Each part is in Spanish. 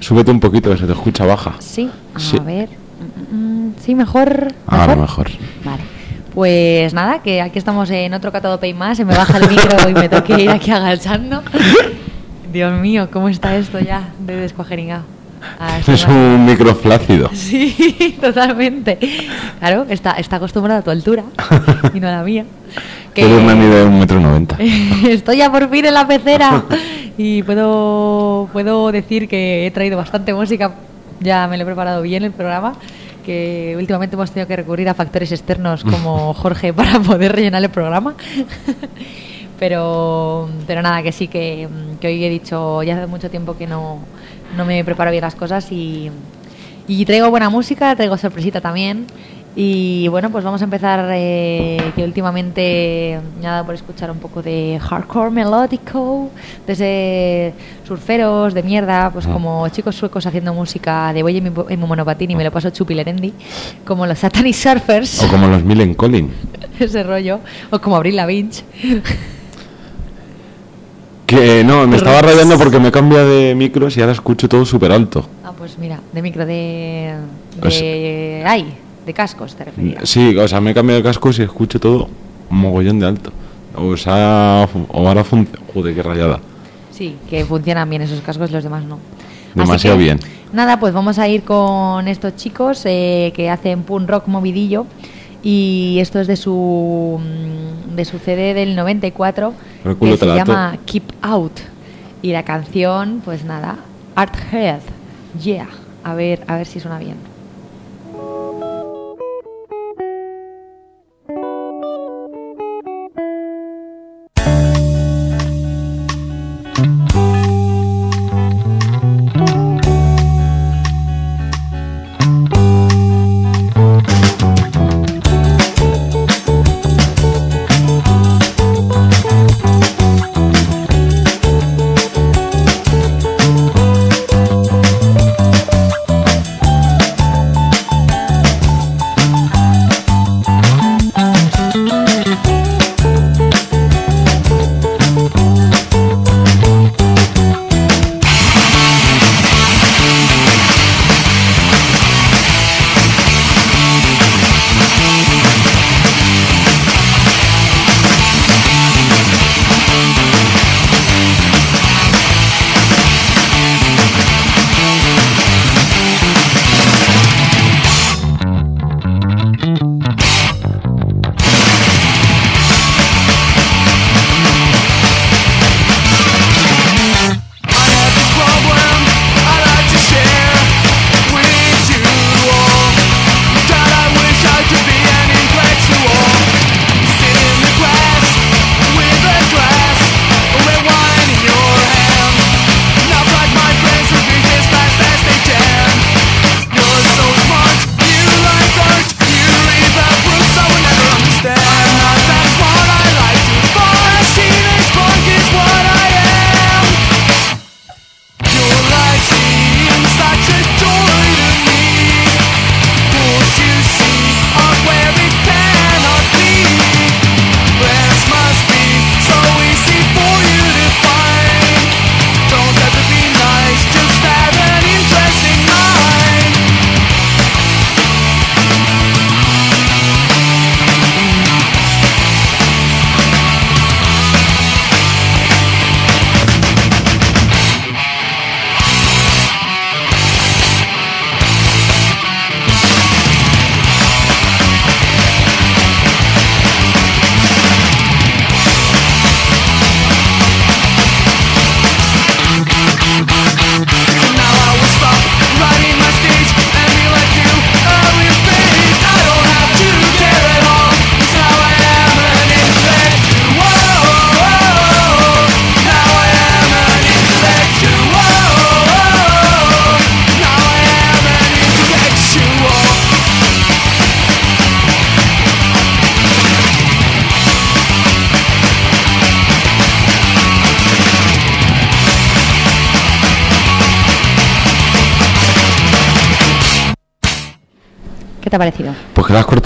Súbete un poquito que se te escucha baja. Sí, a Sí. ver. Sí, mejor. Ahora mejor. Vale. Pues nada, que aquí estamos en otro Catado Pay más. Se me baja el micro y me tengo que ir aquí agachando. Dios mío, ¿cómo está esto ya de descuajeringado? Ah, Es va- un micro flácido. Sí, totalmente. Claro, está, está acostumbrado a tu altura y no a la mía. Que- Pero me mide un metro noventa. Estoy ya por fin en la pecera y puedo, puedo decir que he traído bastante música. Ya me lo he preparado bien el programa. Que últimamente hemos tenido que recurrir a factores externos como Jorge para poder rellenar el programa. Pero, pero nada, que sí, que, que hoy he dicho, ya hace mucho tiempo que no, no me preparo bien las cosas y, y traigo buena música, traigo sorpresita también. Y bueno, pues vamos a empezar, eh, que últimamente me ha dado por escuchar un poco de hardcore melódico, desde surferos de mierda, pues Ah. como chicos suecos haciendo música de voy en mi, en mi monopatín y me lo paso chupilerendi, como los Satanic Surfers, O como los Millen Collin. ese rollo, o como Abril Lavigne. Que no, me estaba rayando porque me cambia de micros y ahora escucho todo súper alto. Ah, pues mira, de micro de... O de ay, de cascos te referías. Sí, o sea, me he cambiado de cascos y escucho todo un mogollón de alto. O sea, o ahora funciona. Joder, qué rayada. Sí, que funcionan bien esos cascos, los demás no. Demasiado que, bien. Nada, pues vamos a ir con estos chicos eh, que hacen punk rock movidillo y esto es de su mm, de su CD del 94 El culo que se la llama Keep Out. Y la canción, pues nada, Art Head, yeah, a ver a ver si suena bien.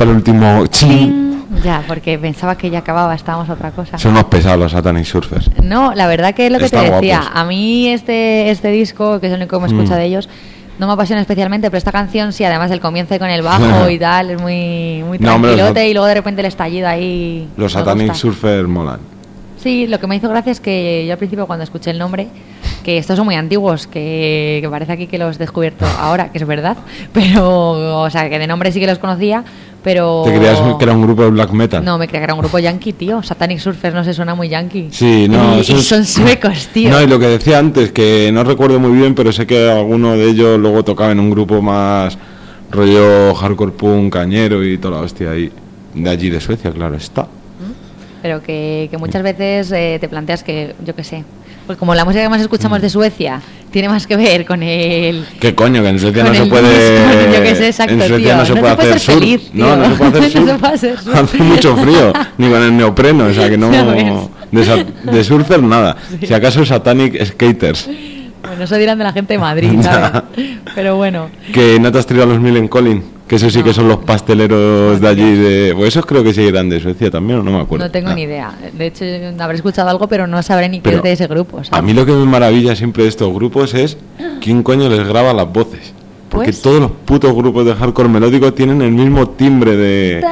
El último chin. Ya, porque pensaba que ya acababa, estábamos otra cosa. Son unos pesados los Satanic Surfers. No, la verdad que es lo que Están te decía. guapos. A mí este, este disco, que es el único que me escucha Mm. de ellos, no me apasiona especialmente, pero esta canción sí, además el comienzo con el bajo y tal, es muy, muy No, hombre, y luego de repente el estallido ahí. Los Satanic. Surfers molan. Sí, lo que me hizo gracia es que yo al principio cuando escuché el nombre, que estos son muy antiguos, que, que parece aquí que los he descubierto ahora, que es verdad, pero, o sea, que de nombre sí que los conocía, pero... ¿Te creías que era un grupo de black metal? No, me creía que era un grupo yankee, tío. Satanic Surfers no se suena muy yankee. Sí, no, Y, y son suecos, tío. No, y lo que decía antes, que no recuerdo muy bien, pero sé que alguno de ellos luego tocaba en un grupo más rollo hardcore punk, cañero y toda la hostia ahí. De allí de Suecia, claro está. Pero que, que muchas veces eh, te planteas que, yo qué sé, pues como la música que más escuchamos Mm. de Suecia tiene más que ver con el... ¿Qué coño? Que en Suecia no se puede. yo sé, exacto, en Suecia tío. no se No puede hacer feliz, no, no se puede hacer No surf. se puede hacer surf. Hace mucho frío, ni con el neopreno, o sea que no. Ves. De, de surfer nada. Si acaso Satanic Skaters. Bueno, eso dirán de la gente de Madrid, ¿sabes? Pero bueno, Que no te has tirado a los Millen Collin, que esos sí No. que son los pasteleros de allí. de Pues esos creo que sí eran de Suecia también, o no me acuerdo. no tengo Ah. ni idea. De hecho, habré escuchado algo, pero no sabré ni qué Pero es de ese grupo. ¿sabes? A mí lo que me maravilla siempre de estos grupos es quién coño les graba las voces. Porque Pues- todos los putos grupos de hardcore melódico tienen el mismo timbre de...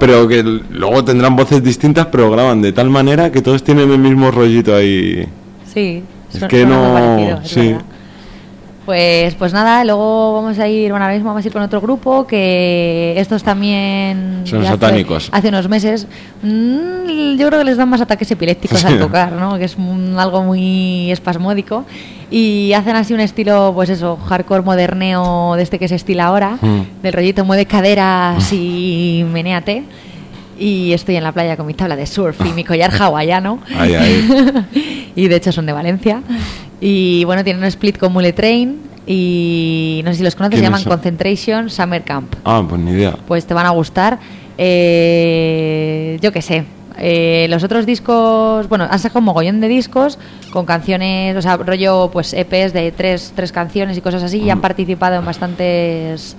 Pero que luego tendrán voces distintas, pero graban de tal manera que todos tienen el mismo rollito ahí. Sí, Es son- que no- es sí. verdad. Pues, pues nada, luego vamos a ir, bueno, ahora mismo vamos a ir con otro grupo que estos también... Son ya hace- satánicos. Hace, unos meses, mm, yo creo que les dan más ataques epilépticos Sí. al tocar, ¿no? Que es un- algo muy espasmódico. Y hacen así un estilo, pues eso, hardcore moderneo de este que se estila ahora, Mm. del rollito mueve caderas y menéate. Y estoy en la playa con mi tabla de surf y mi collar hawaiano. Ahí, ahí. y de hecho son de Valencia. Y bueno, tienen un split con Mule Train y no sé si los conoces, se ¿Quiénes llaman son? Concentration Summer Camp. Ah, pues ni idea. Pues te van a gustar. Eh, yo qué sé. Eh, los otros discos, bueno, han sacado un mogollón de discos con canciones, o sea, rollo pues EPs de tres, tres canciones y cosas así, y han Mm. participado en bastantes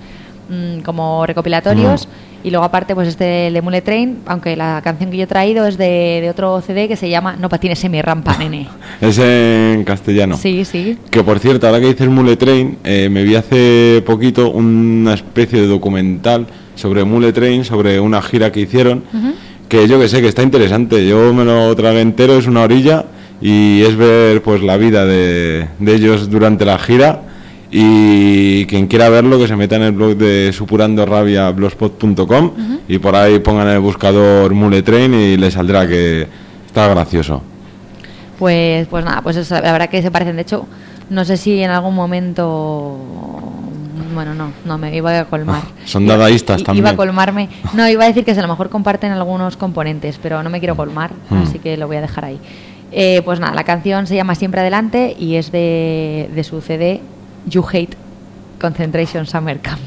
mm, como recopilatorios. Y luego aparte, pues este de Mule Train, aunque la canción que yo he traído es de, de otro CD que se llama No patines semi rampa, nene. Es en castellano. Sí, sí. Que por cierto, ahora que dices Mule Train, eh, me vi hace poquito una especie de documental sobre Mule Train, sobre una gira que hicieron, Ujú. que yo que sé que está interesante. Yo me lo tragué entero, es una orilla y es ver pues la vida de, de ellos durante la gira. Y quien quiera verlo, que se meta en el blog de supurandorabia.blogspot.com y por ahí pongan en el buscador Mule Train y le saldrá que está gracioso. Pues, pues nada, pues eso, la verdad que se parecen. De hecho, no sé si en algún momento. Bueno, no, no me iba a colmar. Ah, son dadaístas también. Iba a colmarme. No, iba a decir que a lo mejor comparten algunos componentes, pero no me quiero colmar, Hmm. así que lo voy a dejar ahí. Eh, pues nada, la canción se llama Siempre Adelante y es de, de su CD You Hate Concentration Summer Camp.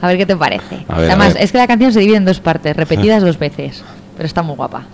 A ver qué te parece. Ver, Además, es que la canción se divide en dos partes, repetidas dos veces, pero está muy guapa.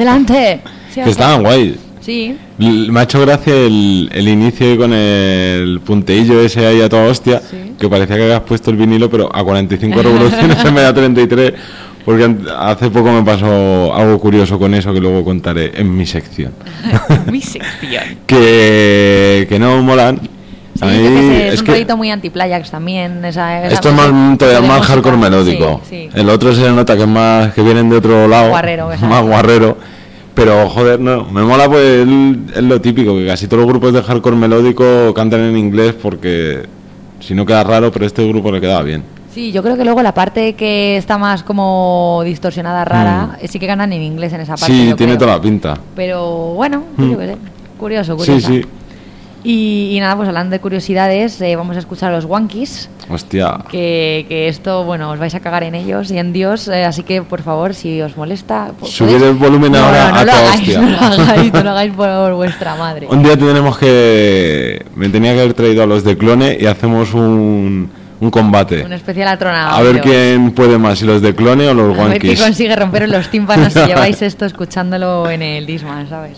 Adelante. Que estaban guay. Sí. Me ha hecho gracia el, el inicio con el punteillo ese ahí a toda hostia, Sí. que parecía que habías puesto el vinilo, pero a 45 revoluciones en vez de a 33, porque hace poco me pasó algo curioso con eso que luego contaré en mi sección. Mi sección. que, que no molan. Sí, es, es un que muy anti-Playax también. Esa, esa esto es más, todavía más hardcore melódico. Sí, sí. El otro se nota que es más que vienen de otro lado. Guarrero, más guarrero. Pero joder, no, me mola pues el- es lo típico, que casi todos los grupos de hardcore melódico cantan en inglés porque si no queda raro, pero este grupo le quedaba bien. Sí, yo creo que luego la parte que está más como distorsionada, rara, eh, sí que ganan en inglés en esa parte. Mm. sí, tiene creo. toda la pinta. Pero bueno, Mm. Curioso, Sí, curioso. sí. Y, y nada, pues hablando de curiosidades, eh, vamos a escuchar a los Wankies. Hostia. Que, que esto, bueno, os vais a cagar en ellos y en Dios, eh, así que por favor, si os molesta. po- Subid el volumen no, ahora no, no a lo toda hagáis, hostia. no lo hagáis, no lo hagáis por vuestra madre. Un día tenemos que... Me tenía que haber traído a los de clone y hacemos un, un combate. Un especial atronado. A ver quién puede más, si los de clone o los A ver quién Wankies. consigue romper los tímpanos si lleváis esto escuchándolo en el Disman, ¿sabes?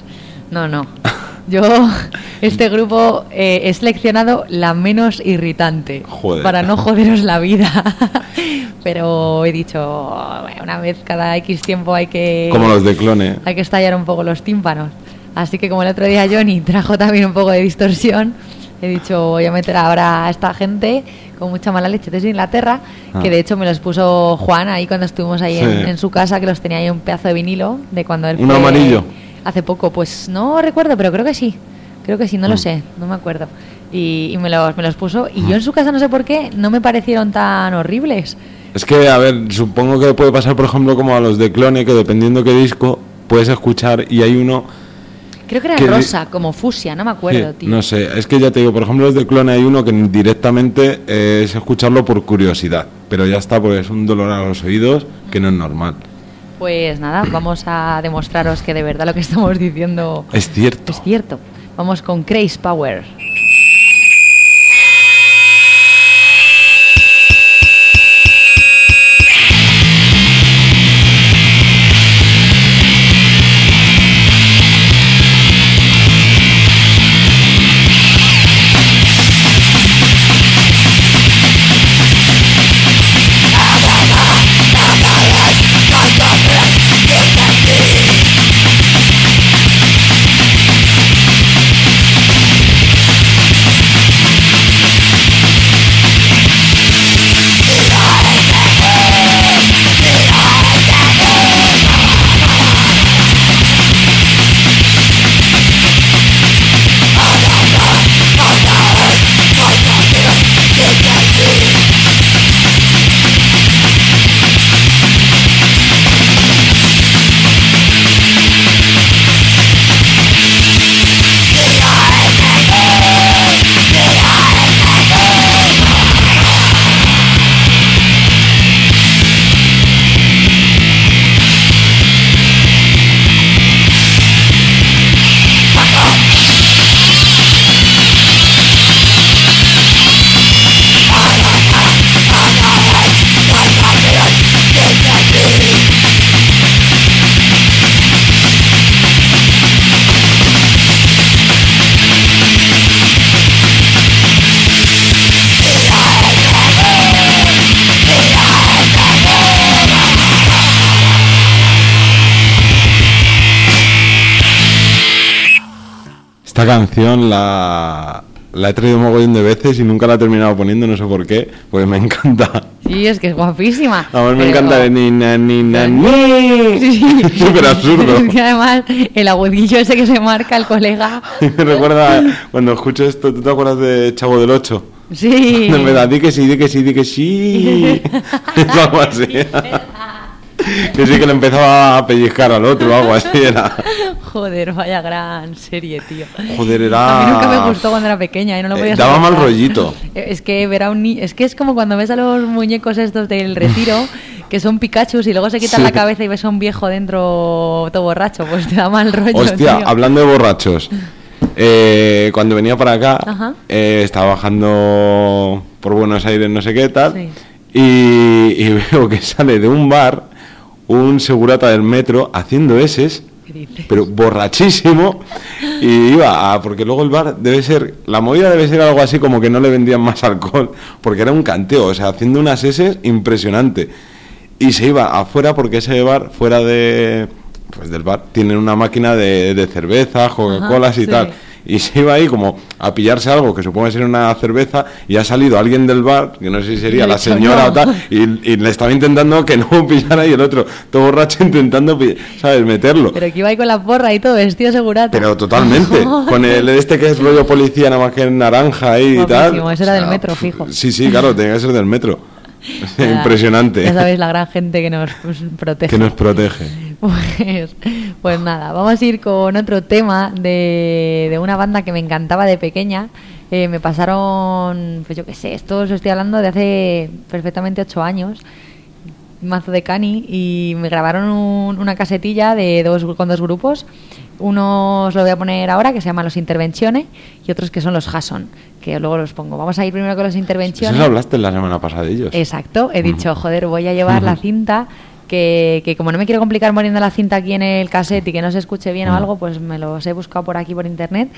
No, no. Yo, este grupo, eh, he seleccionado la menos irritante Joder. para no joderos la vida. Pero he dicho, "Bueno, una vez cada X tiempo hay que, Como los de clone. hay que estallar un poco los tímpanos. Así que como el otro día Johnny trajo también un poco de distorsión, he dicho, voy a meter ahora a esta gente con mucha mala leche desde Inglaterra, Ah. que de hecho me los puso Juan ahí cuando estuvimos ahí en, Sí. en su casa, que los tenía ahí un pedazo de vinilo de cuando él ¿Uno fue amarillo? Hace poco, pues no recuerdo, pero creo que sí. Creo que sí, no lo Mm. sé, no me acuerdo. Y, y me, los, me los puso, y yo en su casa no sé por qué, no me parecieron tan horribles. Es que, a ver, supongo que puede pasar, por ejemplo, como a los de clone, que dependiendo qué disco puedes escuchar y hay uno... Creo que era Que rosa, como fusia, no me acuerdo, Sí, tío. no sé, es que ya te digo, por ejemplo, los de clone hay uno que directamente eh, es escucharlo por curiosidad, pero ya está, porque es un dolor a los oídos que no es normal. Pues nada, vamos a demostraros que de verdad lo que estamos diciendo Es cierto. es cierto. Vamos con Craze Power. Esta canción la, la he traído un mogollón de veces y nunca la he terminado poniendo, no sé por qué, pues me encanta. Sí, es que es guapísima. A ver, me encanta de ni na ni na ni. Sí. Súper absurdo. Es que además el agudillo ese que se marca el colega. me recuerda cuando escucho esto, ¿tú te acuerdas de Chavo del 8? Sí. No me da, di que sí, di que sí, di que sí. Es algo así. que sí que le empezaba a pellizcar al otro, algo así era. Joder, vaya gran serie, tío. Joder, era- A mí nunca me gustó cuando era pequeña y no lo Eh, podía daba mal rollito. Eh, Es que ver a un ni- es que es como cuando ves a los muñecos estos del retiro que son Pikachu y luego se quitan Sí. la cabeza y ves a un viejo dentro todo borracho, pues te da mal rollo. Hostia, tío. hablando de borrachos. eh, cuando venía para acá, eh, estaba bajando por Buenos Aires, no sé qué tal, Sí. y, y veo que sale de un bar un segurata del metro haciendo eses, pero borrachísimo, y iba a, porque luego el bar debe ser, la movida debe ser algo así como que no le vendían más alcohol, porque era un canteo, o sea, haciendo unas eses impresionante. Y se iba afuera porque ese bar, fuera de, pues del bar, tienen una máquina de, de cerveza, Coca-Colas y sí. tal. Y se iba ahí como a pillarse algo que supongo que ser una cerveza y ha salido alguien del bar, que no sé si sería la señora "No". o tal, y, y le estaba intentando que no pillara y el otro, todo borracho intentando, ¿sabes?, meterlo. Pero que iba ahí con la porra y todo, vestido segurata. Pero totalmente, con el este que es rollo policía nada más que en naranja ahí y tal. Del metro, fijo. Sí, sí, claro, tenía que ser del metro. Impresionante. Ya sabéis la gran gente que nos protege. Que nos protege. Pues, pues nada, vamos a ir con otro tema de, de una banda que me encantaba de pequeña. Eh, me pasaron, pues yo qué sé, esto os estoy hablando de hace perfectamente ocho años, mazo de cani, y me grabaron un- una casetilla de dos, con dos grupos. Uno os lo voy a poner ahora, que se llama Los Intervenciones, y otros que son los Jason, que luego los pongo. Vamos a ir primero con los Intervenciones. Eso hablaste la semana pasada de ellos. Exacto, he dicho, joder, voy a llevar la cinta, que, que como no me quiero complicar poniendo la cinta aquí en el cassette y que no se escuche bien o Mm. algo, pues me los he buscado por aquí por internet.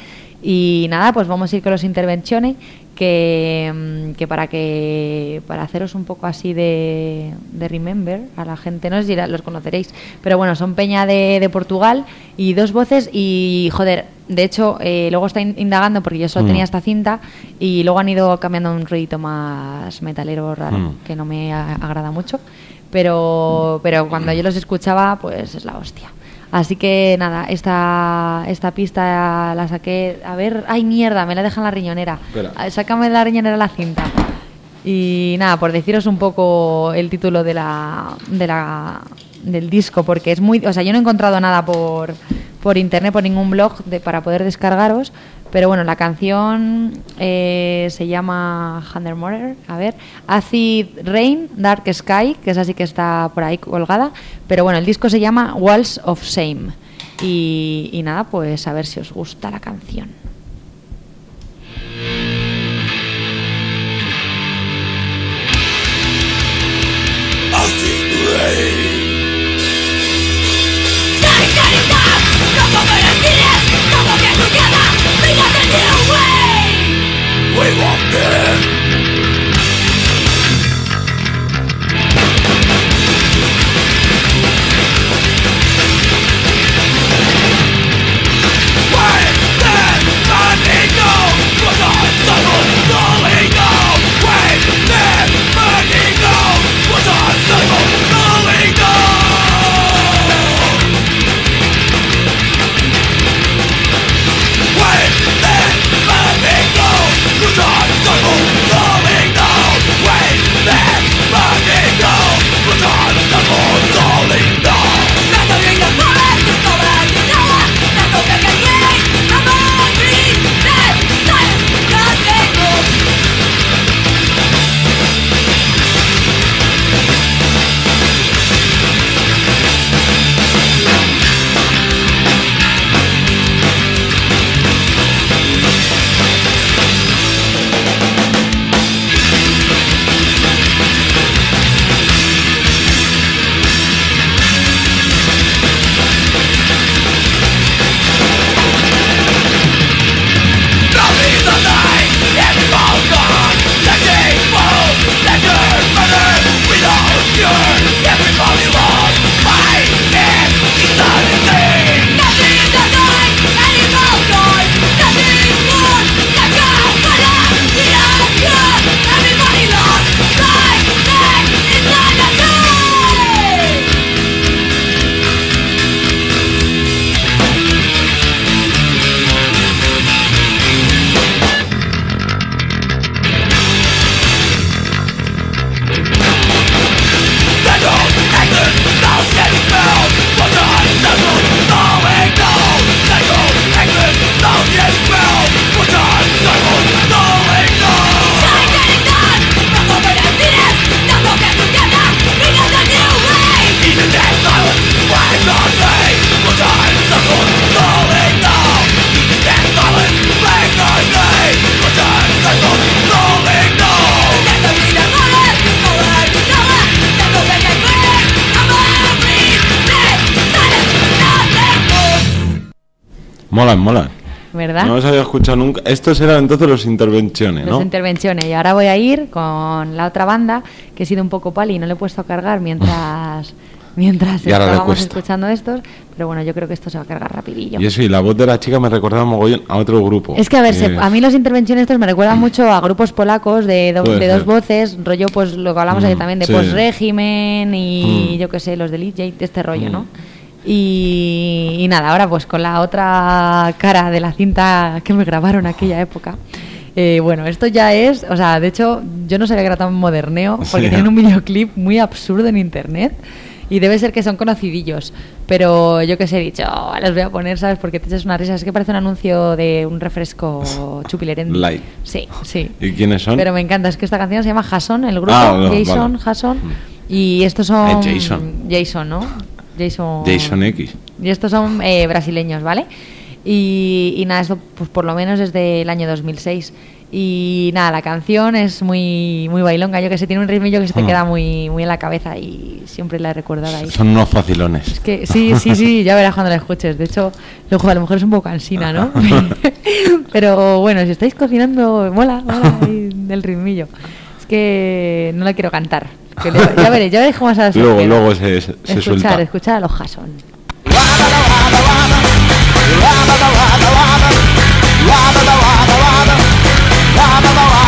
Y nada, pues vamos a ir con los intervenciones, que, mm, que para que para haceros un poco así de, de remember a la gente, no sé si los conoceréis, pero bueno, son Peña de, de Portugal y dos voces y joder, de hecho, eh, luego está in- indagando porque yo solo Mm. tenía esta cinta y luego han ido cambiando un ruidito más metalero raro Mm. que no me agrada mucho pero pero cuando yo los escuchaba pues es la hostia. Así que nada esta esta pista la saqué a ver ay mierda me la dejan la riñonera. Espera. Ah, sácame de la riñonera la cinta. Y nada por deciros un poco el título de la de la del disco porque es muy o sea yo no he encontrado nada por por internet por ningún blog de, para poder descargaros pero bueno la canción eh, se llama Hunter Murder a ver Acid Rain Dark Sky que es así que está por ahí colgada. Pero bueno el disco se llama Walls of Shame. Y, y nada pues a ver si os gusta la canción we walked in. Molan, molan. ¿verdad? No los había escuchado nunca. Estos eran entonces los intervenciones, ¿no? intervenciones. Y ahora voy a ir con la otra banda, que he sido un poco pali y no le he puesto a cargar mientras mientras estábamos escuchando estos. Pero bueno, yo creo que esto se va a cargar rapidillo. Y eso, y la voz de la chica me recordaba mogollón a otro grupo. Es que a ver, se- Eh, a mí los intervenciones estos me recuerdan mucho a grupos polacos de, do- de dos voces, rollo pues lo que hablamos Mm, también de sí. post-régimen y Mm. yo qué sé, los del DJ, de este rollo, Mm. ¿no? Y, y nada, ahora pues con la otra cara de la cinta que me grabaron aquella época. eh, bueno, esto ya es, o sea, de hecho yo no sabía que era tan moderneo porque Sí. tienen un videoclip muy absurdo en internet y debe ser que son conocidillos. Pero yo que sé, he dicho, "Oh, los voy a poner, ¿sabes? Porque te echas una risa. Es que parece un anuncio de un refresco chupilerendi. Light. Sí, sí. ¿Y quiénes son? Pero me encanta, es que esta canción se llama Jason, el grupo, Ah, no, Jason, vale. Jason. Y estos son... Eh, Jason. Jason, ¿no? Jason... Jason X. Y estos son eh, brasileños, ¿vale? Y, y nada, esto pues por lo menos desde el año 2006. Y nada, la canción es muy muy bailonga, yo que sé, tiene un ritmillo que se te Ah. queda muy muy en la cabeza y siempre la he recordado ahí. Son unos facilones. Es que sí, sí, sí, ya verás cuando la escuches. De hecho, luego a lo mejor es un poco cansina, ¿no? Pero bueno, si estáis cocinando, mola, mola ahí el ritmillo. Es que no la quiero cantar. que le- ya veréis, ya veréis cómo se Luego, luego se, se Escuchar, suelta. escuchar a los Jason.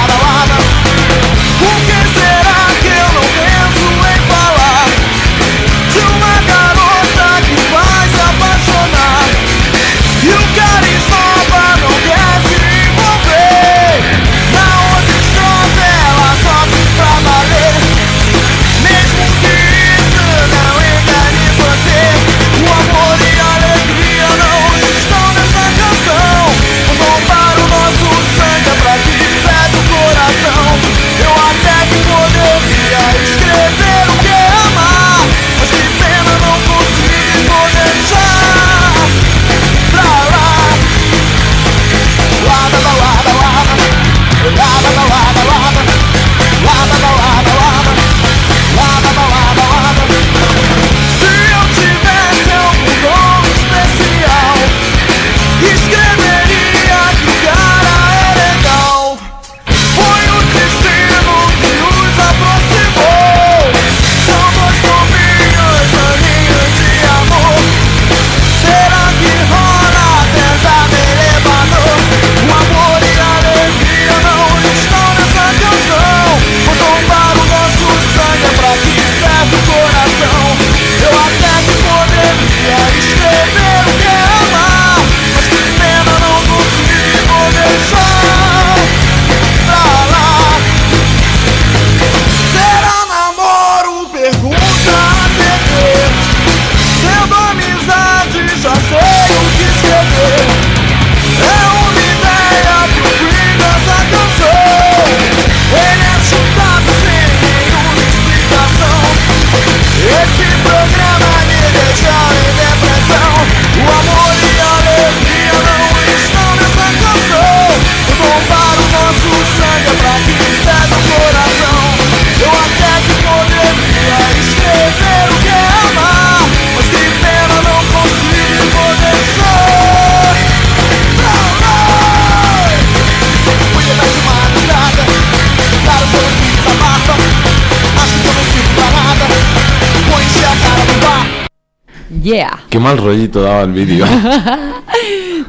Yeah. Qué mal rollito daba el vídeo.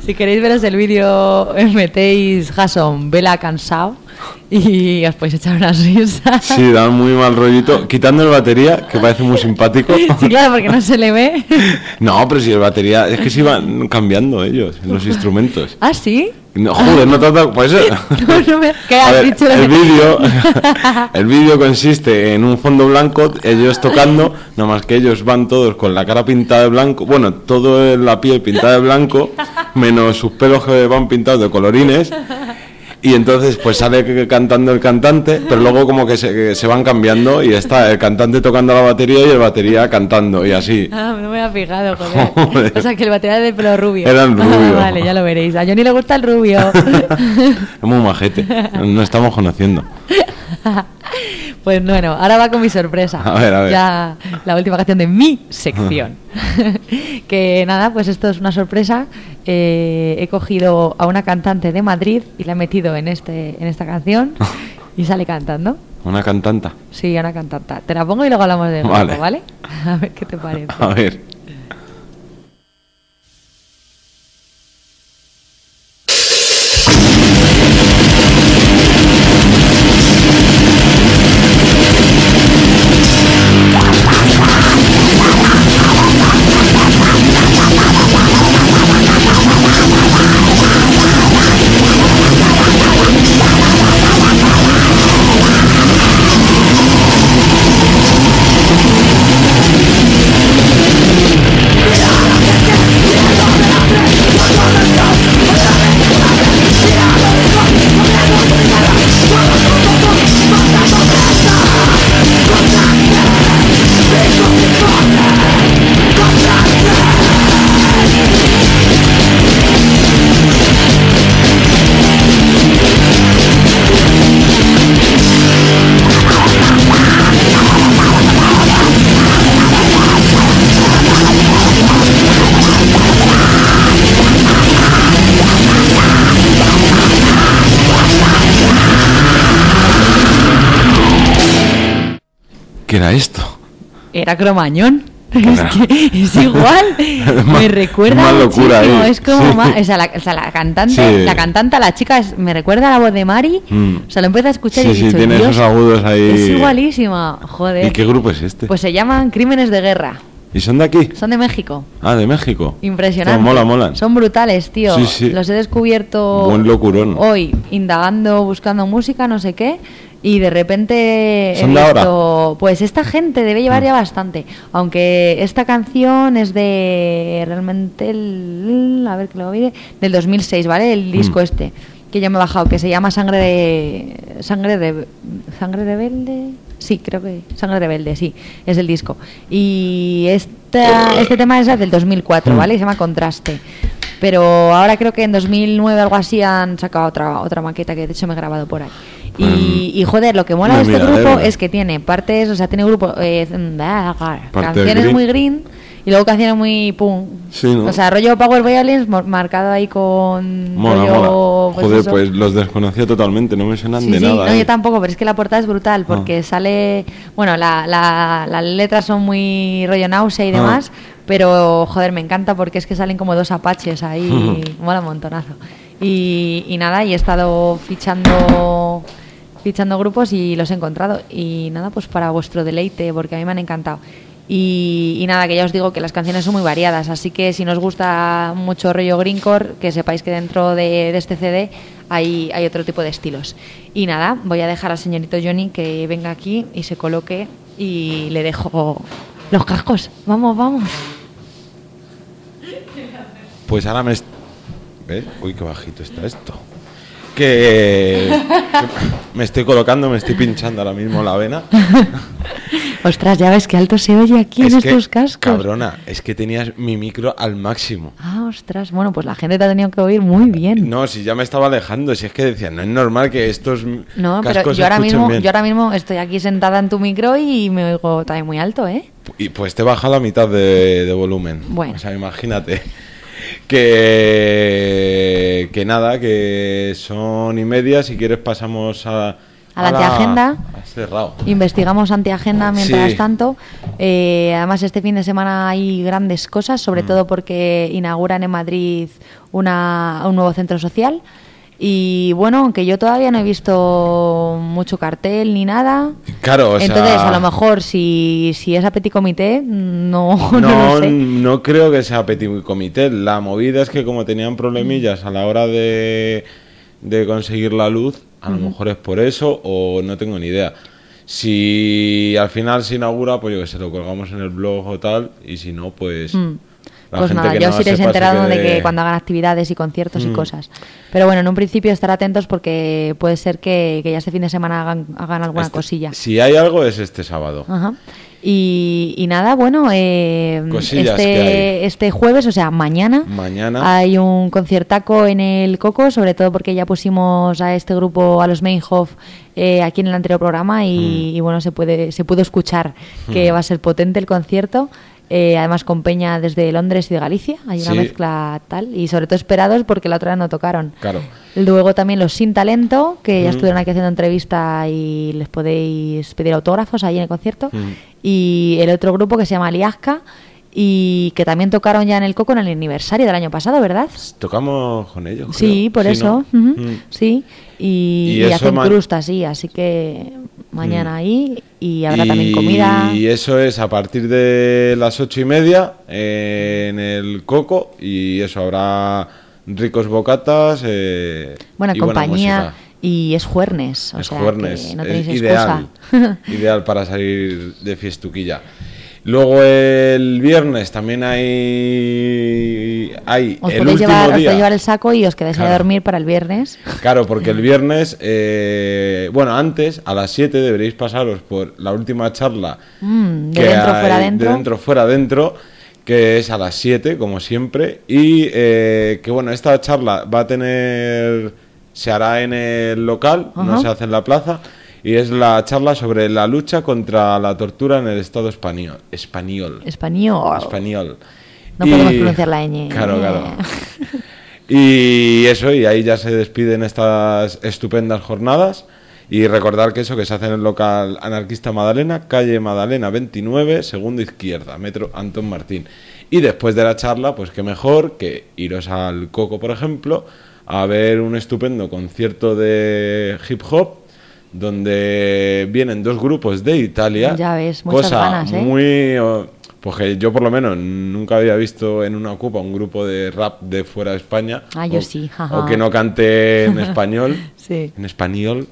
Si queréis veros el vídeo, os metéis Jason, vela cansado y os podéis echar unas risas. Sí, da muy mal rollito. Quitando el batería, que parece muy simpático. Sí, claro, porque no se le ve. No, pero si el batería. Es que se iban cambiando ellos, los instrumentos. ¿Ah, sí? No, joder, no tanto. Pues eso. No, no me... ¿Qué A has ver, dicho? el vídeo el vídeo consiste en un fondo blanco ellos tocando no más que ellos van todos con la cara pintada de blanco bueno todo en la piel pintada de blanco menos sus pelos que van pintados de colorines y entonces pues sale cantando el cantante pero luego como que se, que se van cambiando y está el cantante tocando la batería y el batería cantando y así Ah, no me había fijado, joder. Joder. O sea, que el batería de pelo rubio. Era el Ah, rubio. vale, ya lo veréis. A Johnny le gusta el rubio. es muy majete no estamos conociendo Pues bueno, ahora va con mi sorpresa. A ver, a ver. Ya la última canción de mi sección. que nada, pues esto es una sorpresa. Eh, he cogido a una cantante de Madrid y la he metido en, este, en esta canción y sale cantando. Una cantanta. Sí, una cantanta. Te la pongo y luego hablamos de grupo, Vale. ¿vale? A ver qué te parece. A ver. ¿Qué era esto? Era Cromañón. Es que es igual. Más- me recuerda más locura muchísimo. ahí. Es como Sí. ma- o, sea, la, o sea, la cantante, Sí. la cantante, la chica, es- me recuerda a la voz de Mari. Mm. O sea, lo empiezo a escuchar Sí, y he sí, dicho, tiene "Dios, esos agudos ahí". Es igualísima. Joder. ¿Y qué grupo es este? Pues se llaman Crímenes de Guerra. ¿Y son de aquí? Son de México. Ah, de México. Impresionante. Mola, molan. Son brutales, tío. Sí, sí. Los he descubierto Buen locurón. hoy, indagando, buscando música, no sé qué. Y de repente he visto- Pues esta gente debe llevar ya bastante. Aunque esta canción es de realmente el. A ver que lo mire. Del 2006, ¿vale? El disco Mm. este. Que yo me he bajado, que se llama Sangre de. Sangre de. Sangre rebelde. Sí, creo que. Sangre rebelde, sí. Es el disco. Y esta, este tema es del 2004, Mm. ¿vale? Y se llama Contraste. Pero ahora creo que en 2009 algo así han sacado otra otra maqueta que de hecho me he grabado por ahí. Y, Mm. y, joder, lo que mola de este grupo es que tiene partes, o sea, tiene grupo, eh, canciones green. muy green y luego canciones muy pum. Sí, ¿no? O sea, rollo Power Violence mo- marcado ahí con Mola, rollo, mola. pues Joder, eso. pues los desconocía totalmente, no me suenan Sí, de sí, nada. no, ¿eh? yo tampoco, pero es que la portada es brutal porque sale, bueno, la, la- las letras son muy rollo náusea y Ah. demás, pero joder, me encanta porque es que salen como dos apaches ahí, mola un montonazo. Y, y nada, y he estado fichando fichando grupos y los he encontrado y nada, pues para vuestro deleite porque a mí me han encantado. Y, y nada, que ya os digo que las canciones son muy variadas, así que si nos gusta mucho rollo greencore, que sepáis que dentro de, este CD hay, hay otro tipo de estilos. Y nada, voy a dejar al señorito Johnny que venga aquí y se coloque y le dejo los cascos. Vamos, vamos. Pues ahora me... ¿Ves? Uy, qué bajito está esto. Que... me estoy colocando, me estoy pinchando ahora mismo la vena. Ostras, ya ves que alto se oye aquí Es en que, estos cascos. Cabrona, es que tenías mi micro al máximo. Ah, ostras, bueno, pues la gente te ha tenido que oír muy bien. No, si ya me estaba alejando, si es que decía, no es normal que estos No, pero cascos yo ahora, mismo, bien. yo ahora mismo estoy aquí sentada en tu micro y me oigo también muy alto, ¿eh? Y pues te baja la mitad de, de volumen. Bueno. O sea, imagínate. Que, que nada, que son y media. Si quieres, pasamos a, A la antiagenda. a cerrado. Investigamos antiagenda mientras Sí. tanto. Eh, además, este fin de semana hay grandes cosas, sobre Mm. todo porque inauguran en Madrid una, un nuevo centro social. Y bueno, aunque yo todavía no he visto mucho cartel ni nada. Claro, o sea, Entonces, a lo mejor si, si es a petit comité, no, no, No, lo sé. no creo que sea petit comité. La movida es que como tenían problemillas a la hora de, de conseguir la luz, a lo mejor es por eso o no tengo ni idea. Si al final se inaugura, pues yo que sé, lo colgamos en el blog o tal, y si no, pues... Mm. La Pues nada, ya os iréis enterando de que cuando hagan actividades y conciertos y Mm. cosas. Pero bueno, en un principio estar atentos porque puede ser que, que ya este fin de semana hagan, hagan alguna Este- cosilla. Si hay algo es este sábado. Ajá. Y, y nada, bueno, eh, este, este jueves, o sea, mañana, Mañana. hay un conciertaco en el Coco, sobre todo porque ya pusimos a este grupo, a los Mainhof, eh, aquí en el anterior programa y, Mm. y bueno, se puede se pudo escuchar que va a ser potente el concierto. Eh, además con Peña desde Londres y de Galicia, hay una Sí. mezcla tal, y sobre todo esperados porque la otra vez no tocaron. Claro. Luego también los Sin Talento, que ya Ujú. estuvieron aquí haciendo entrevista y les podéis pedir autógrafos ahí en el concierto. Ujú. Y el otro grupo que se llama Aliasca y que también tocaron ya en el Coco en el aniversario del año pasado, ¿verdad? Tocamos con ellos. Sí, creo. por Sí, eso. ¿no? Mm. Sí. Y, Y y hacen crustas, sí. Así que mañana Mm. ahí y habrá también comida. Y eso es a partir de las ocho y media eh, en el Coco y eso habrá ricos bocatas. eh, Buena y compañía. y es juernes. O es sea, que no es ideal, excusa. ideal para salir de fiestuquilla. Luego el viernes también hay, hay Os el podéis último llevar, os día. podéis llevar el saco y os quedáis ahí a Claro. dormir para el viernes. Claro, porque el viernes, eh, bueno, antes, a las 7 deberéis pasaros por la última charla. Mm, de que dentro hay- fuera dentro. De dentro fuera dentro, que es a las 7, como siempre. Y eh, que bueno, esta charla va a tener. Se hará en el local, no se hace en la plaza. Y es la charla sobre la lucha contra la tortura en el Estado español. Español. Español. Español. No podemos pronunciar la ñ. Claro, claro. Y eso, y ahí ya se despiden estas estupendas jornadas. Y recordar que eso que se hace en el local anarquista Madalena, calle Madalena 29, segundo izquierda, metro Antón Martín. Y después de la charla, pues qué mejor que iros al Coco, por ejemplo, a ver un estupendo concierto de hip hop, donde vienen dos grupos de Italia. Ya ves, cosa ganas, ¿eh? muy o- pues que yo por lo menos nunca había visto en una ocupa un grupo de rap de fuera de España. Ah, yo o, sí, jaja. o que no cante en español. Sí. En español.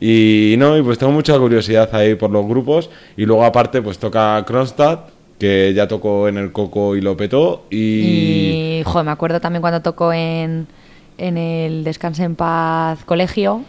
Y no, y pues tengo mucha curiosidad ahí por los grupos. Y luego aparte pues toca Kronstadt, que ya tocó en el Coco y lo petó. Y... Y, joder, me acuerdo también cuando tocó en, en el Descanse en Paz colegio,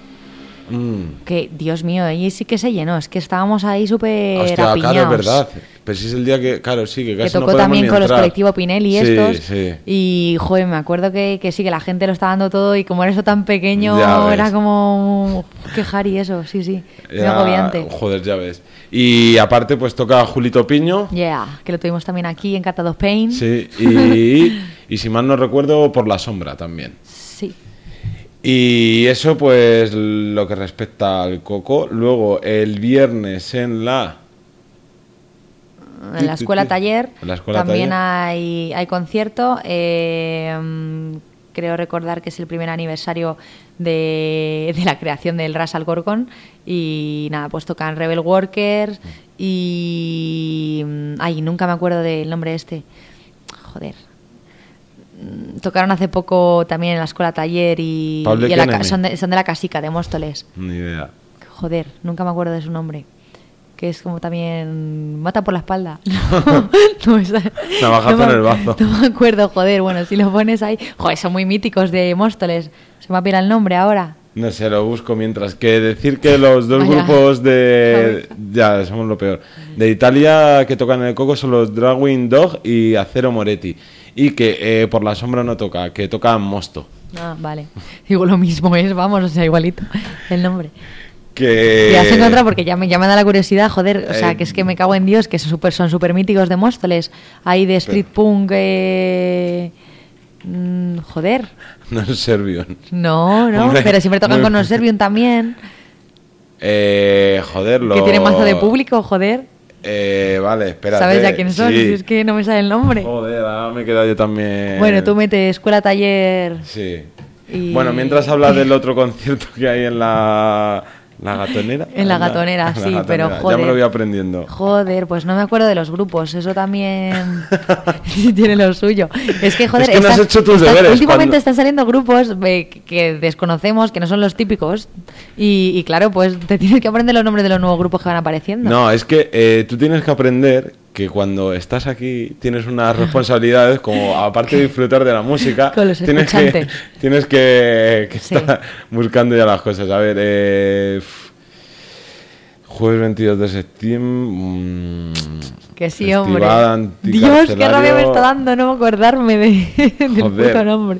Mm. que, Dios mío, ahí sí que se llenó, es que estábamos ahí súper Hostia, claro, apiñados. es verdad. Pero si es el día que, claro, sí, que que casi no tocó podemos también ni con los entrar. colectivos Pinelli Sí, estos. sí. Y, joder, me acuerdo que, que sí, que la gente lo estaba dando todo y como era eso tan pequeño, Ya ves. era como quejar y eso, sí, sí. Muy agobiante. Joder, ya ves. Y aparte pues toca Julito Piño. Yeah, que lo tuvimos también aquí en Catados Pain. Sí, y, y si mal no recuerdo, por la sombra también. Y eso, pues, lo que respecta al Coco. Luego, el viernes en la. En la escuela taller la escuela también taller. hay, hay concierto. eh, creo recordar que es el primer aniversario de, de la creación del Ras al Gorgon. Y nada, pues tocan Rebel Workers y... Ay, nunca me acuerdo del nombre este. Joder. Mm, Tocaron hace poco también en la escuela taller y, en la son, de, son de la casica de Móstoles. Ni idea. Joder, nunca me acuerdo de su nombre. Que es como también. Mata por la espalda. No, me sale- Navajazo no me- en el bazo. No me acuerdo, joder. Bueno, si lo pones ahí. Joder, son muy míticos de Móstoles. Se me ha pirado el nombre ahora. No sé, lo busco mientras que decir que los dos grupos de. Ya, somos lo peor. De Italia que tocan en el Coco son los Dragwing Dog y Acero Moretti. Y que eh, por la sombra no toca, que toca Mosto. Ah, vale. Digo lo mismo es, vamos, o sea, igualito el nombre. Que. Y has encontrado porque ya me, ya me da la curiosidad, joder, o sea, Eh, que es que me cago en Dios, que son súper son super míticos de Móstoles. Ahí de street punk, eh, mm, joder. No es serbio. No, no, Hombre, pero siempre tocan muy- con los Servium también, Eh, joder, lo. que tiene mazo de público, joder. Eh, vale, espérate. ¿Sabes ya quiénes son? Sí. Si es que no me sale el nombre. Joder, ahora me he quedado yo también. Bueno, tú metes escuela, taller. Sí. Y- Bueno, mientras hablas del otro concierto que hay en la, la gatonera. En la gatonera, la sí, pero joder. Ya me lo voy aprendiendo. Joder, pues no me acuerdo de los grupos, eso también tiene lo suyo. Es que, joder, Es que no has hecho tus están- deberes últimamente cuando- están saliendo grupos eh, que- que desconocemos, que no son los típicos, y, y claro, pues te tienes que aprender los nombres de los nuevos grupos que van apareciendo. No, es que eh, tú tienes que aprender que cuando estás aquí tienes unas responsabilidades como aparte de disfrutar de la música tienes que tienes que, que Sí. estar buscando ya las cosas a ver eh, jueves 22 de septiembre mm, Que sí, hombre. Dios, qué rabia me está dando no acordarme de, del Joder. puto nombre.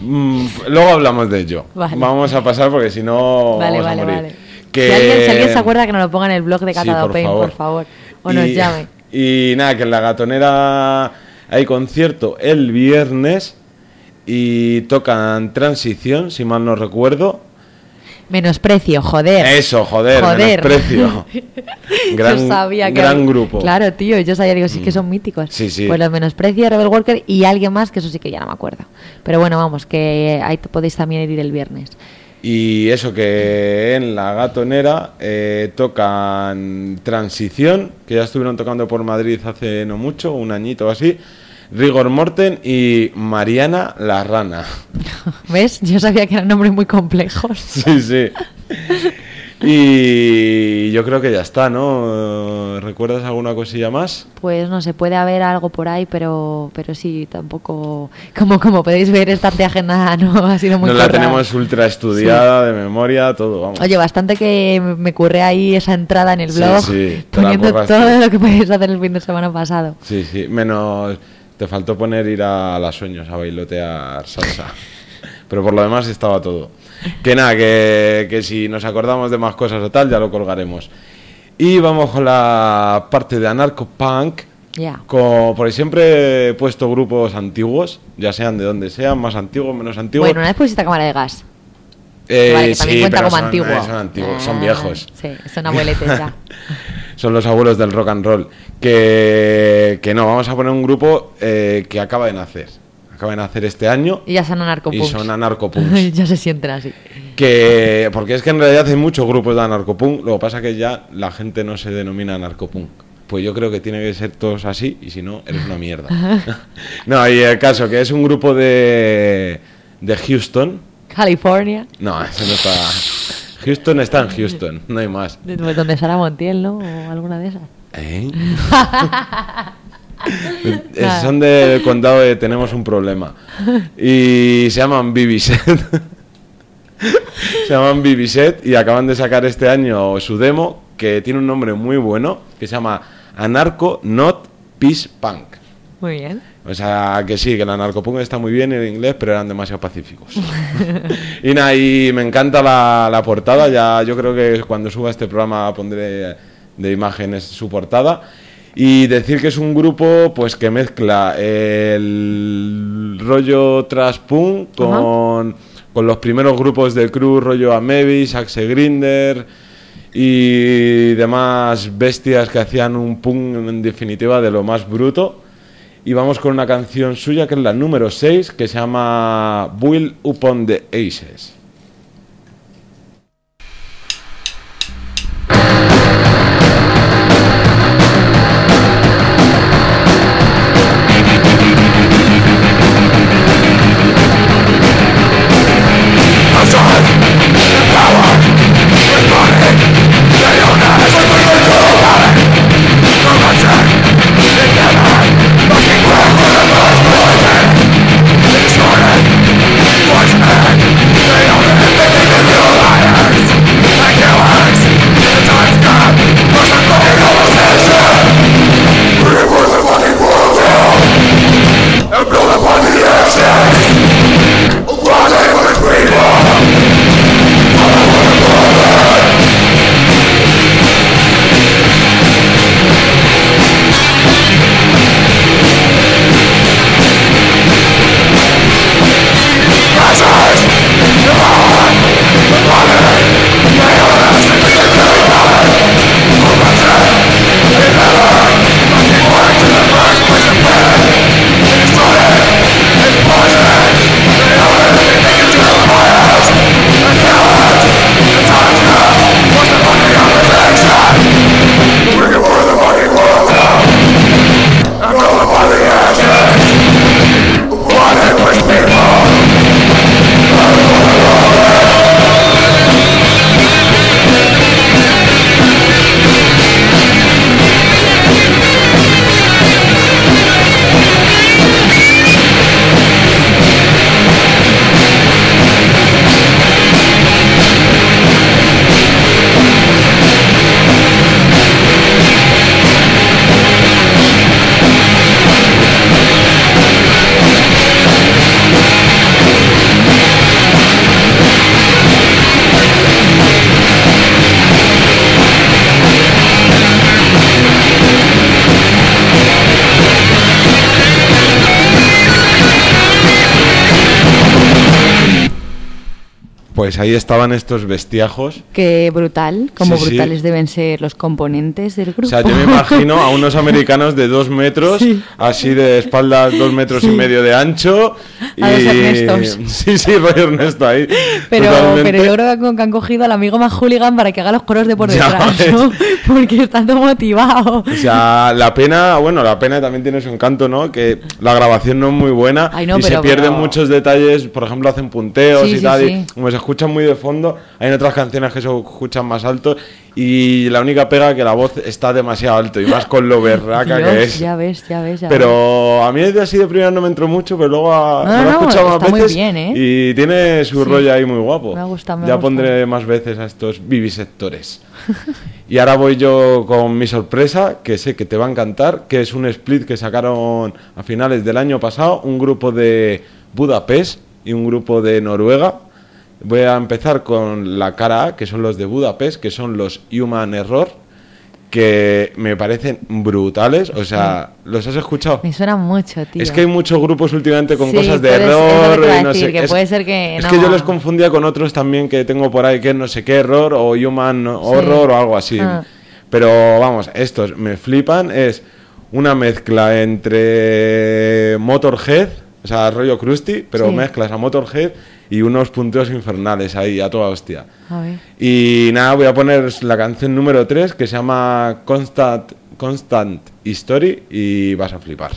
Mm, luego hablamos de ello Vale. vamos a pasar porque si no vale, vamos vale, a morir vale. Que- Si, alguien, si alguien se acuerda que nos lo ponga en el blog de Sí, Catado por favor. por favor. O nos llame. Y nada, que en la gatonera hay concierto el viernes y tocan Transición, si mal no recuerdo. Menosprecio, joder. Eso, joder, Joder. menosprecio. gran yo sabía que gran grupo. Mm. Claro, tío, yo sabía, digo, sí que son míticos. Sí, sí. Pues los Menosprecio, Rebel Walker y alguien más, que eso sí que ya no me acuerdo. Pero bueno, vamos, que ahí podéis también ir el viernes. Y eso que en la gatonera eh, tocan Transición, que ya estuvieron tocando por Madrid hace no mucho, un añito o así. Rigor Morten y Mariana la Rana. ¿Ves? Yo sabía que eran nombres muy complejos. Sí, sí. Y yo creo que ya está, ¿no? ¿Recuerdas alguna cosilla más? Pues no sé, puede haber algo por ahí, pero pero sí, tampoco... Como, como podéis ver, esta agenda no ha sido muy Nos la corta. tenemos ultra estudiada, de memoria, todo, vamos. Oye, bastante que me curré ahí esa entrada en el blog, sí, la poniendo todo lo que podéis hacer el fin de semana pasado. Sí, sí, menos te faltó poner ir a las sueños a bailotear salsa. Pero por lo demás estaba todo. Que nada, que, que si nos acordamos de más cosas o tal, ya lo colgaremos. Y vamos con la parte de anarco-punk. Ya. Como por siempre he puesto grupos antiguos, ya sean de donde sean, más antiguos, menos antiguos. Bueno, una vez pusiste cámara de gas. Eh, vale, que también sí, cuenta pero como son- antiguo. eh, Son antiguos, son Ah, viejos. Sí, son abueletes ya. Son los abuelos del rock and roll. Que, que no, vamos a poner un grupo eh, que acaba de nacer. Acaba de nacer este año Y ya son anarcopunks. y son anarcopunks. ya se sienten así. que, porque es que en realidad hay muchos grupos de anarcopunk, lo que pasa que ya la gente no se denomina anarcopunk. Pues yo creo que tiene que ser todos así y si no, eres una mierda. no, y el caso, que es un grupo de, de Houston. California, No, eso no está... Houston está en Houston, no hay más. de- donde Sara Montiel, ¿no? O alguna de esas. ¿Eh? Eh, Son del condado de Tenemos un problema. Y se llaman Bibiset. se llaman Bibiset y acaban de sacar este año su demo que tiene un nombre muy bueno que se llama Anarco Not Peace Punk. Muy bien. O sea, que sí, que el anarcopunk está muy bien en inglés, pero eran demasiado pacíficos. y nada, y me encanta la, la portada. Ya yo creo que cuando suba este programa pondré de imágenes su portada. Y decir que es un grupo pues que mezcla el rollo trash punk con, con los primeros grupos de crew, rollo Amevis, Axe Grinder y demás bestias que hacían un punk en definitiva de lo más bruto. Y vamos con una canción suya que es la número 6 que se llama Build Upon the Aces. Ahí estaban estos bestiajos. Qué brutal, como Sí, sí. brutales deben ser los componentes del grupo. O sea, yo me imagino a unos americanos de dos metros, así de espaldas dos metros y medio de ancho. A los Ernestos. Sí, sí, rollo Ernesto ahí. Pero, totalmente. pero yo creo que, han cogido al amigo más hooligan para que haga los coros de por detrás. ¿no? Porque está todo motivado. O sea, la pena, bueno, la pena también tiene su encanto, ¿no? Que la grabación no es muy buena Ay, no, y se pero- pierden pero- muchos detalles, por ejemplo, hacen punteos Sí, y sí, tal, sí. y como se escuchan muy de fondo, hay otras canciones que se escuchan más alto y la única pega que la voz está demasiado alto y más con lo berraca Dios, que es. Ya ves, ya ves. ya ves. Pero a mí de así de primera no me entró mucho, pero luego a, No, me lo he no, escuchado más está muy veces bien, ¿eh? y tiene su Sí. rollo ahí muy guapo. Me ha gustado, me ya gustado. pondré más veces a estos vivisectores. y ahora voy yo con mi sorpresa, que sé que te va a encantar, que es un split que sacaron a finales del año pasado, un grupo de Budapest y un grupo de Noruega. Voy a empezar con la cara A, que son los de Budapest, que son los Human Error, que me parecen brutales. O sea, ¿los has escuchado? Me suena mucho, tío. Es que hay muchos grupos últimamente con Sí, cosas de es error y no decir, sé que puede ser que Es no. que yo los confundía con otros también que tengo por ahí, que es no sé qué error o human horror o algo así. Ah. Pero vamos, estos me flipan. Es una mezcla entre Motorhead, o sea, rollo Krusty, pero Sí. mezclas a Motorhead y unos punteos infernales ahí, a toda hostia. A ver. Y nada, voy a poner la canción número 3 que se llama Constant, Constant History y vas a flipar.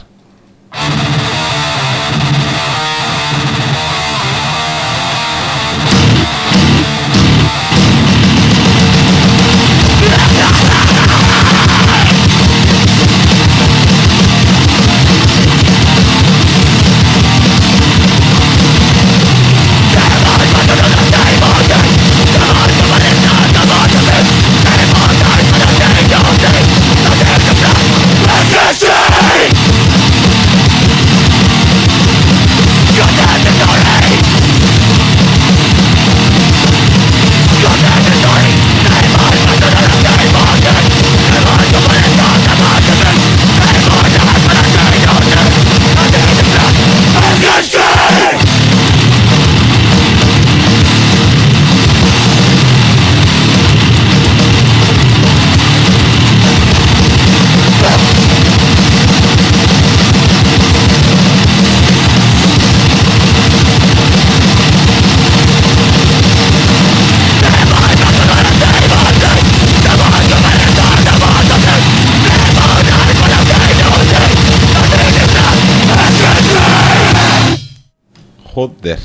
Joder.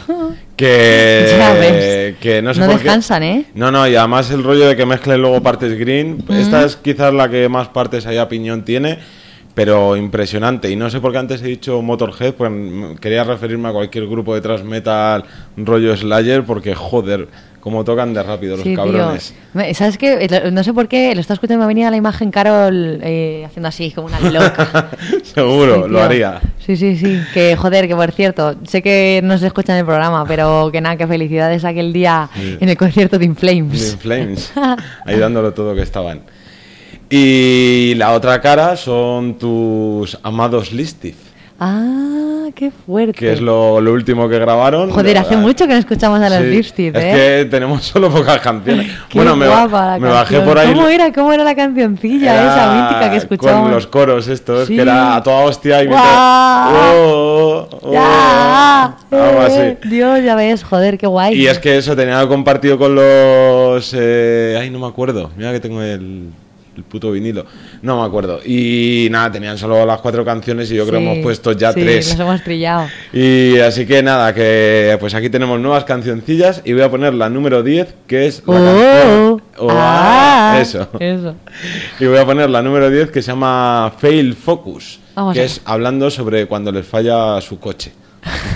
que, Ya ves. que no sé No por qué- descansan, ¿eh? No, no, y además el rollo de que mezclen luego partes green. Mm. Esta es quizás la que más partes ahí a piñón tiene, pero impresionante. Y no sé por qué antes he dicho Motorhead, pues mm, quería referirme a cualquier grupo de thrash metal rollo Slayer, porque joder, cómo tocan de rápido los Sí, cabrones. ¿Sabes qué? No sé por qué, lo estaba escuchando me ha venido a la imagen Carol eh, haciendo así, como una loca. Seguro, Sí, lo haría. Sí, sí, sí. Que joder, que por cierto, sé que no se escucha en el programa, pero que nada, que felicidades aquel día Sí. en el concierto de Inflames. Flames, ahí dándolo todo que estaban. Y la otra cara son tus amados Listif, Ah, qué fuerte. que es lo, lo último que grabaron. Joder, hace Ah, mucho que no escuchamos a los sí, Listif, Es ¿eh? que tenemos solo pocas canciones. Qué bueno, me, guapa la me bajé por ahí. ¿Cómo era? ¿Cómo era la cancioncilla era esa mítica que escuchamos? Con los coros estos, Sí. que era a toda hostia y mientras- Oh, oh, ¡Ya! algo así. Eh, Dios, ya ves, joder, qué guay. Y es que eso tenía compartido con los. eh, ay, no me acuerdo. Mira que tengo el, el puto vinilo. No me acuerdo. Y nada, tenían solo las cuatro canciones y yo creo que hemos puesto ya sí, tres. Hemos trillado. Y así que nada, que pues aquí tenemos nuevas cancioncillas y voy a poner la número 10, que es la Oh, canción. Oh, ah, eso. Eso. Y voy a poner la número 10 que se llama Fail Focus, Vamos que es hablando sobre cuando les falla su coche.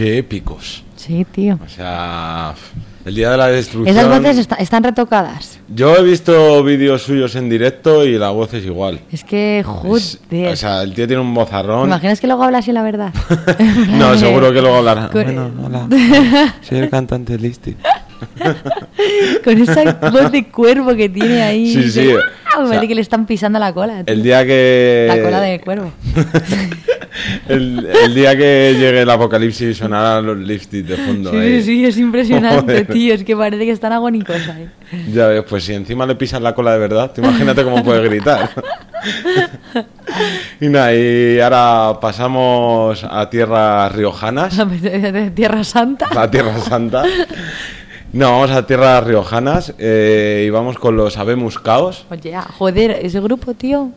qué épicos. Sí, tío. O sea, el día de la destrucción. Esas voces esta- están retocadas. Yo he visto vídeos suyos en directo y la voz es igual. Es que, Es- joder. o sea, el tío tiene un ¿Te bozarrón. imaginas que luego habla así la verdad? No, seguro que luego hablará. Con- Bueno, hola. Soy el cantante Listi. Con esa voz de cuervo que tiene ahí. Sí, sí. que- O ¡Ah! sea, Parece que le están pisando la cola. tío. El día que. La cola de cuervo. El, el día que llegue el apocalipsis sonarán los lipsticks de fondo. Sí, ahí. sí, es impresionante, Joder. tío. Es que parece que están agónicos ahí. Ya ves, pues si encima le pisas la cola de verdad, imagínate cómo puede gritar. y nada, y ahora pasamos a tierras riojanas, Tierra Santa. a Tierra Santa. No, vamos a tierras riojanas eh, y vamos con los Abemuscaos. Oye, ah, joder, ese grupo, tío.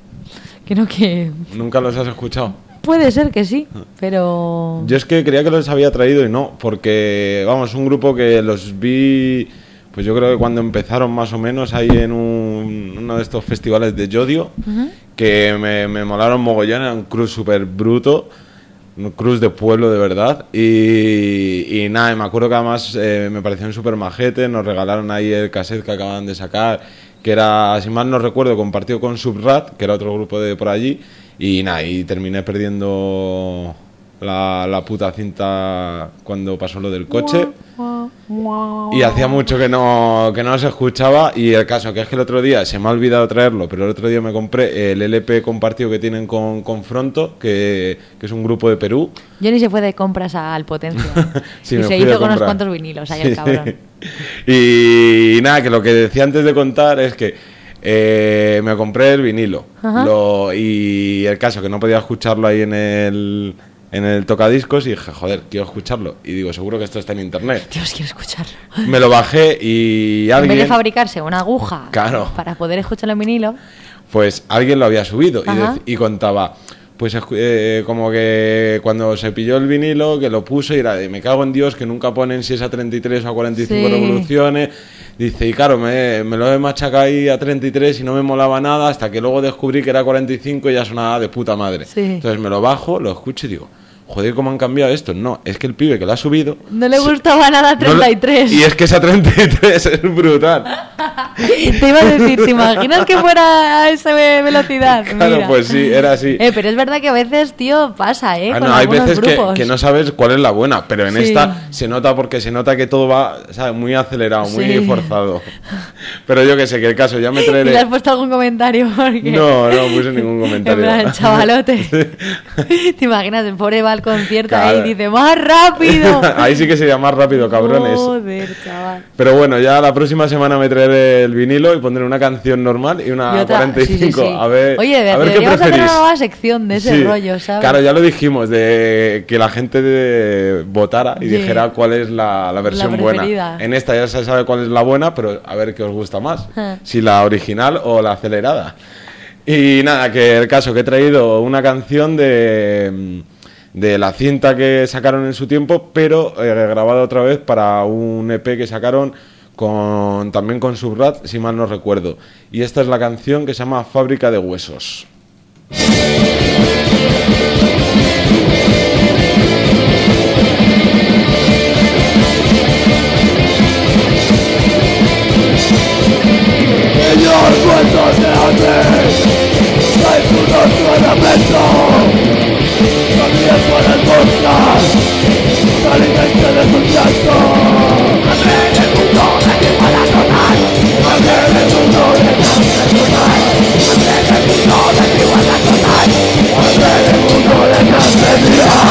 Que no que. ¿Nunca los has escuchado? Puede ser que sí, pero. Yo es que creía que los había traído y no, porque, vamos, un grupo que los vi, pues yo creo que cuando empezaron más o menos ahí en un- uno de estos festivales de Yodio, que me, me molaron mogollón, era un cruz súper bruto, un cruz de pueblo de verdad, y, y nada, y me acuerdo que además eh, me parecieron súper majetes, nos regalaron ahí el cassette que acaban de sacar, que era, si mal no recuerdo, compartido con Subrat, que era otro grupo de por allí, y nada, y terminé perdiendo la, la puta cinta cuando pasó lo del coche. Y hacía mucho que no, que no se escuchaba. Y el caso que es que el otro día se me ha olvidado traerlo, pero el otro día me compré el LP compartido que tienen con Confronto, que, que es un grupo de Perú. Yo ni se fue de compras al Potencia. Sí, y se hizo con unos cuantos vinilos ahí Sí. el cabrón. Y, nada, que lo que decía antes de contar es que eh, me compré el vinilo. Lo- y el caso que no podía escucharlo ahí en el, en el tocadiscos y dije, joder, quiero escucharlo. Y digo, seguro que esto está en internet. Dios, quiero escucharlo. Me lo bajé y En vez de alguien, fabricarse una aguja Claro. para poder escucharlo en vinilo, pues alguien lo había subido y contaba, pues eh, como que cuando se pilló el vinilo, que lo puso y era de, me cago en Dios que nunca ponen si es a 33 o a 45 Sí. revoluciones. Dice, y claro, me, me lo he machacado ahí a 33 y no me molaba nada hasta que luego descubrí que era 45 y ya sonaba de puta madre. Sí. Entonces me lo bajo, lo escucho y digo, joder, ¿cómo han cambiado esto? No, es que el pibe que lo ha subido... no le se- gustaba nada no lo- 33. y es que esa 33 es brutal. Te iba a decir, ¿te imaginas que fuera a esa ve- velocidad? Claro, Mira. pues sí, era así. Eh, pero es verdad que a veces, tío, pasa, ¿eh? Ah, con no, hay veces que, que no sabes cuál es la buena, pero en Sí. esta se nota porque se nota que todo va ¿sabes? muy acelerado, muy Sí. forzado. Pero yo que sé, que el caso, ya me ¿Y le has traeré... puesto algún comentario? Porque... No, no puse ningún En comentario. plan, chavalote. ¿Te imaginas? El pobre va al concierto ahí Claro. y dice, ¡más rápido! Ahí sí que sería más rápido, cabrones. Joder, chaval. Pero bueno, ya la próxima semana me traeré el vinilo y pondré una canción normal y una Y otra- 45. sí, sí, sí. A ver, Oye, a ver qué deberíamos hacer preferís. una nueva sección de ese rollo, ¿sabes? Claro, ya lo dijimos, de que la gente de- votara y dijera cuál es la, la versión buena. En esta ya se sabe cuál es la buena, pero a ver qué os gusta más. Ah. Si la original o la acelerada. Y nada, que el caso que he traído una canción de, de la cinta que sacaron en su tiempo, pero eh, grabada otra vez para un EP que sacaron con también con Subrat, si mal no recuerdo. Y esta es la canción que se llama Fábrica de Huesos. Señor, cuentos de antes, hay puedes buscar la licencia de tu llanto. Hambre del mundo de igualdad total. Hambre del mundo de igualdad total. Hambre del mundo de igualdad total. Hambre del mundo de fraternidad.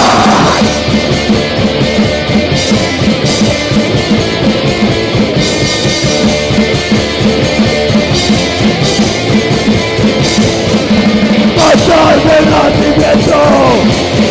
Pasar del nacimiento Esperar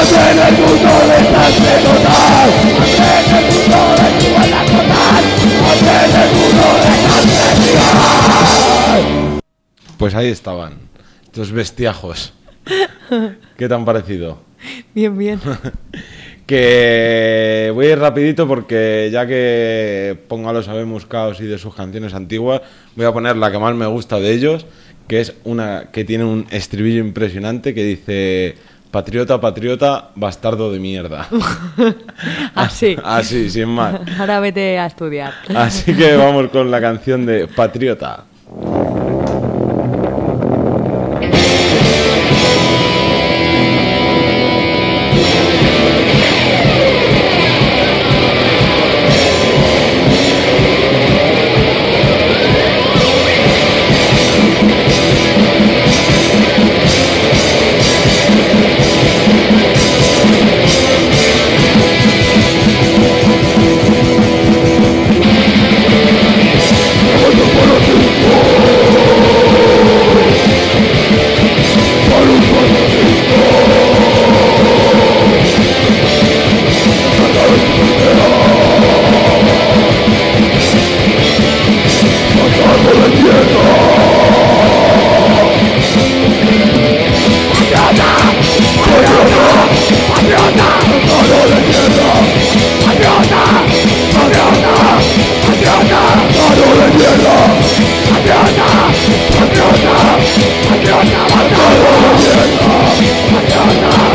Adrenalin, du sollst das nicht Pues ahí estaban, estos bestiajos. ¿Qué te han parecido? Bien, bien. Que voy a ir rapidito porque ya que pongo a los Habemos Caos y de sus canciones antiguas, voy a poner la que más me gusta de ellos, que es una que tiene un estribillo impresionante que dice Patriota, patriota, bastardo de mierda. Así. Así, sin más. Ahora vete a estudiar. Así que vamos con la canción de Patriota. Mariana, Mariana, Mariana, Mariana, Mariana,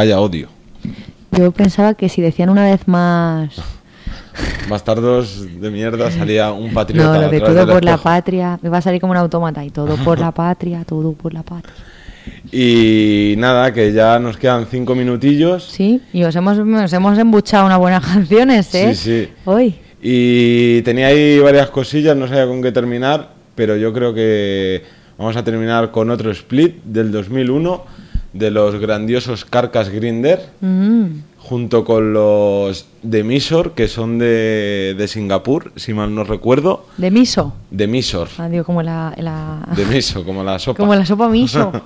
Vaya odio. Yo pensaba que si decían una vez más. Bastardos de mierda salía un patriota. No, lo de todo por la patria. Me va a salir como un autómata y todo por la patria, todo por la patria. Y nada, que ya nos quedan cinco minutillos. Sí, y os hemos, nos hemos embuchado unas buenas canciones, ¿eh? Sí, sí. Hoy. Y tenía ahí varias cosillas, no sabía con qué terminar, pero yo creo que vamos a terminar con otro split del 2001 de los grandiosos Carcas Grinder, Mm. junto con los de Misor, que son de, de Singapur, si mal no recuerdo. De miso. De Misor. Ah, digo, como la. la- De miso, como la sopa. como la sopa miso.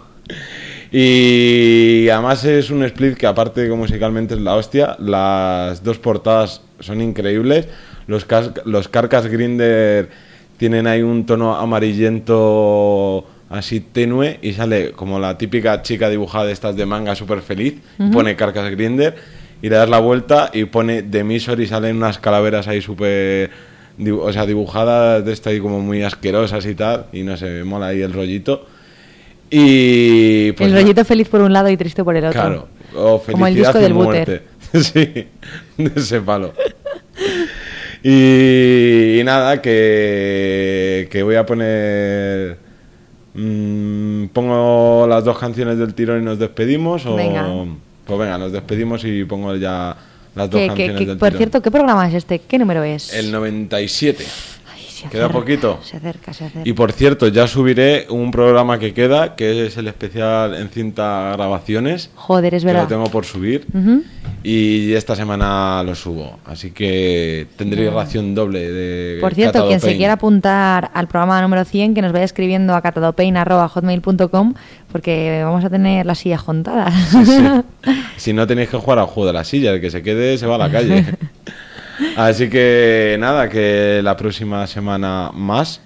Y además es un split que aparte de que musicalmente es la hostia, las dos portadas son increíbles. Los, los Carcas Grinder tienen ahí un tono amarillento así tenue y sale como la típica chica dibujada de estas de manga súper feliz, pone Carcas Grinder y le das la vuelta y pone Demisor y salen unas calaveras ahí súper... O sea, dibujadas de esta ahí como muy asquerosas y tal, y no sé, mola ahí el rollito. Y pues el rollito feliz por un lado y triste por el otro. Claro, o Como el felicidad disco del muerte. sí, de ese palo. Y, y nada, que, que voy a poner... mm, pongo las dos canciones del tirón y nos despedimos. O, Venga. Pues venga, nos despedimos y pongo ya las dos que- canciones que- del por tirón. cierto, ¿qué programa es este? ¿Qué número es? El 97. Se Queda acerca, poquito. Se acerca, se acerca. Y por cierto, ya subiré un programa que queda, que es el especial en cinta grabaciones. Joder, es que verdad. lo tengo por subir. Ujú. Y esta semana lo subo. Así que tendré ración doble de. Por cierto, Catado quien se quiera apuntar al programa número 100, que nos vaya escribiendo a catadopain.hotmail.com porque vamos a tener las sillas juntadas. Sí, sí. Si no tenéis que jugar al juego de la silla, el que se quede se va a la calle. Así que nada, que la próxima semana más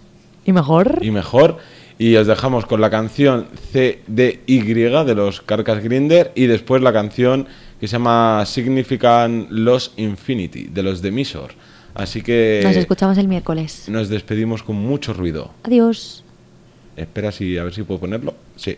¿Y mejor? y mejor. Y os dejamos con la canción CDY de los Carcas Grinder y después la canción que se llama Significant Loss Infinity de los Demisor. Así que Nos escuchamos el miércoles. nos despedimos con mucho ruido. Adiós. Espera si a ver si puedo ponerlo. Sí.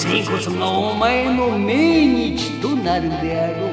次こそがお前の命日となるであろう。